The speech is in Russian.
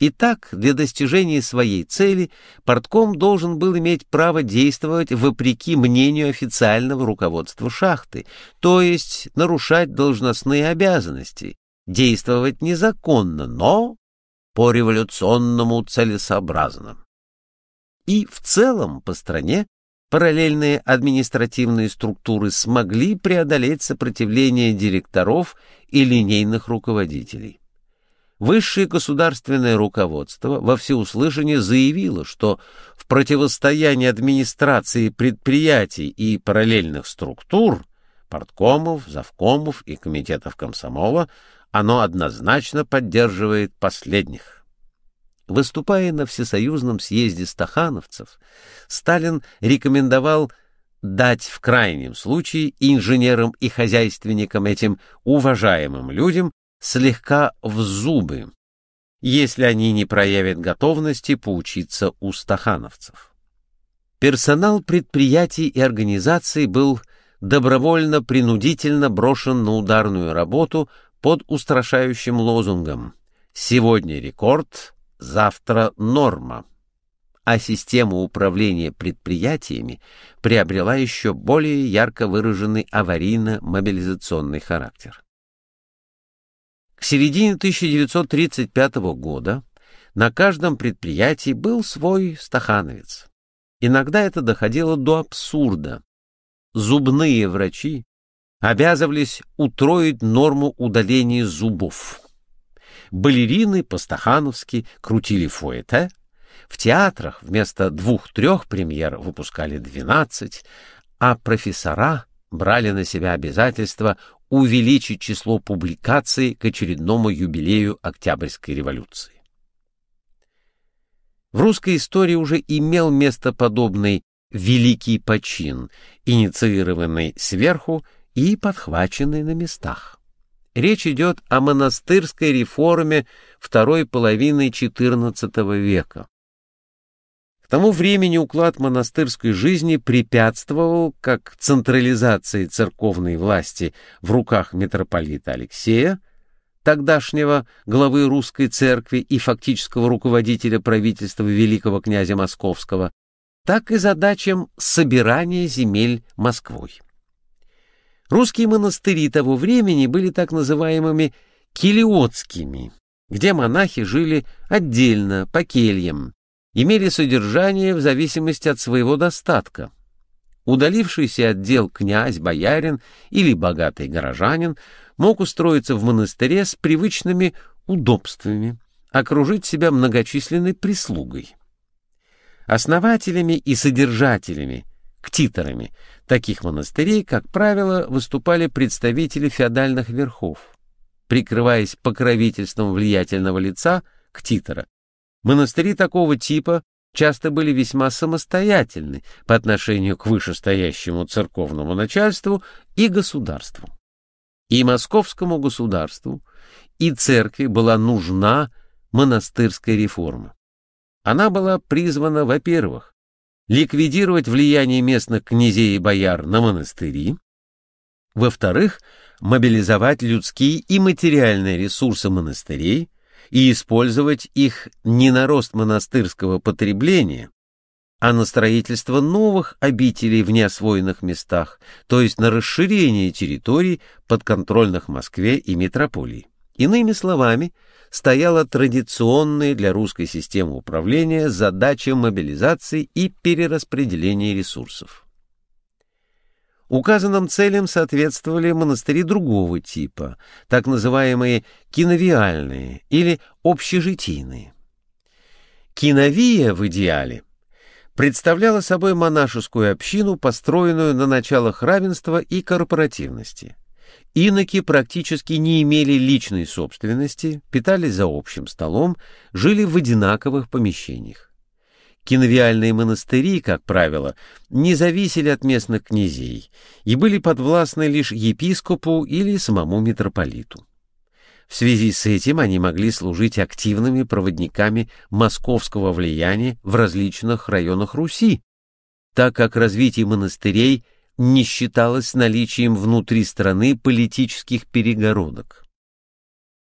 Итак, для достижения своей цели портком должен был иметь право действовать вопреки мнению официального руководства шахты, то есть нарушать должностные обязанности, действовать незаконно, но по революционному целесообразно. И в целом по стране параллельные административные структуры смогли преодолеть сопротивление директоров и линейных руководителей. Высшее государственное руководство во всеуслышание заявило, что в противостоянии администрации предприятий и параллельных структур, порткомов, завкомов и комитетов комсомола, оно однозначно поддерживает последних. Выступая на Всесоюзном съезде стахановцев, Сталин рекомендовал дать в крайнем случае инженерам и хозяйственникам этим уважаемым людям слегка в зубы, если они не проявят готовности поучиться у стахановцев. Персонал предприятий и организаций был добровольно-принудительно брошен на ударную работу под устрашающим лозунгом «Сегодня рекорд, завтра норма», а система управления предприятиями приобрела еще более ярко выраженный аварийно-мобилизационный характер. К середине 1935 года на каждом предприятии был свой стахановец. Иногда это доходило до абсурда. Зубные врачи обязывались утроить норму удаления зубов. Балерины по-стахановски крутили фуэте, в театрах вместо двух-трех премьер выпускали двенадцать, а профессора брали на себя обязательство увеличить число публикаций к очередному юбилею Октябрьской революции. В русской истории уже имел место подобный великий почин, инициированный сверху и подхваченный на местах. Речь идет о монастырской реформе второй половины XIV века. К тому времени уклад монастырской жизни препятствовал как централизации церковной власти в руках митрополита Алексея, тогдашнего главы русской церкви и фактического руководителя правительства великого князя Московского, так и задачам собирания земель Москвой. Русские монастыри того времени были так называемыми килиотскими, где монахи жили отдельно, по кельям, имели содержание в зависимости от своего достатка. Удалившийся отдел князь, боярин или богатый горожанин мог устроиться в монастыре с привычными удобствами, окружить себя многочисленной прислугой. Основателями и содержателями, ктиторами, таких монастырей, как правило, выступали представители феодальных верхов. Прикрываясь покровительством влиятельного лица, ктитора, Монастыри такого типа часто были весьма самостоятельны по отношению к вышестоящему церковному начальству и государству. И московскому государству, и церкви была нужна монастырская реформа. Она была призвана, во-первых, ликвидировать влияние местных князей и бояр на монастыри, во-вторых, мобилизовать людские и материальные ресурсы монастырей, и использовать их не на рост монастырского потребления, а на строительство новых обителей в неосвоенных местах, то есть на расширение территорий, подконтрольных Москве и метрополии. Иными словами, стояла традиционная для русской системы управления задача мобилизации и перераспределения ресурсов. Указанным целям соответствовали монастыри другого типа, так называемые киновиальные или общежитийные. Киновия в идеале представляла собой монашескую общину, построенную на началах равенства и корпоративности. Иноки практически не имели личной собственности, питались за общим столом, жили в одинаковых помещениях. Киновиальные монастыри, как правило, не зависели от местных князей и были подвластны лишь епископу или самому митрополиту. В связи с этим они могли служить активными проводниками московского влияния в различных районах Руси, так как развитие монастырей не считалось наличием внутри страны политических перегородок.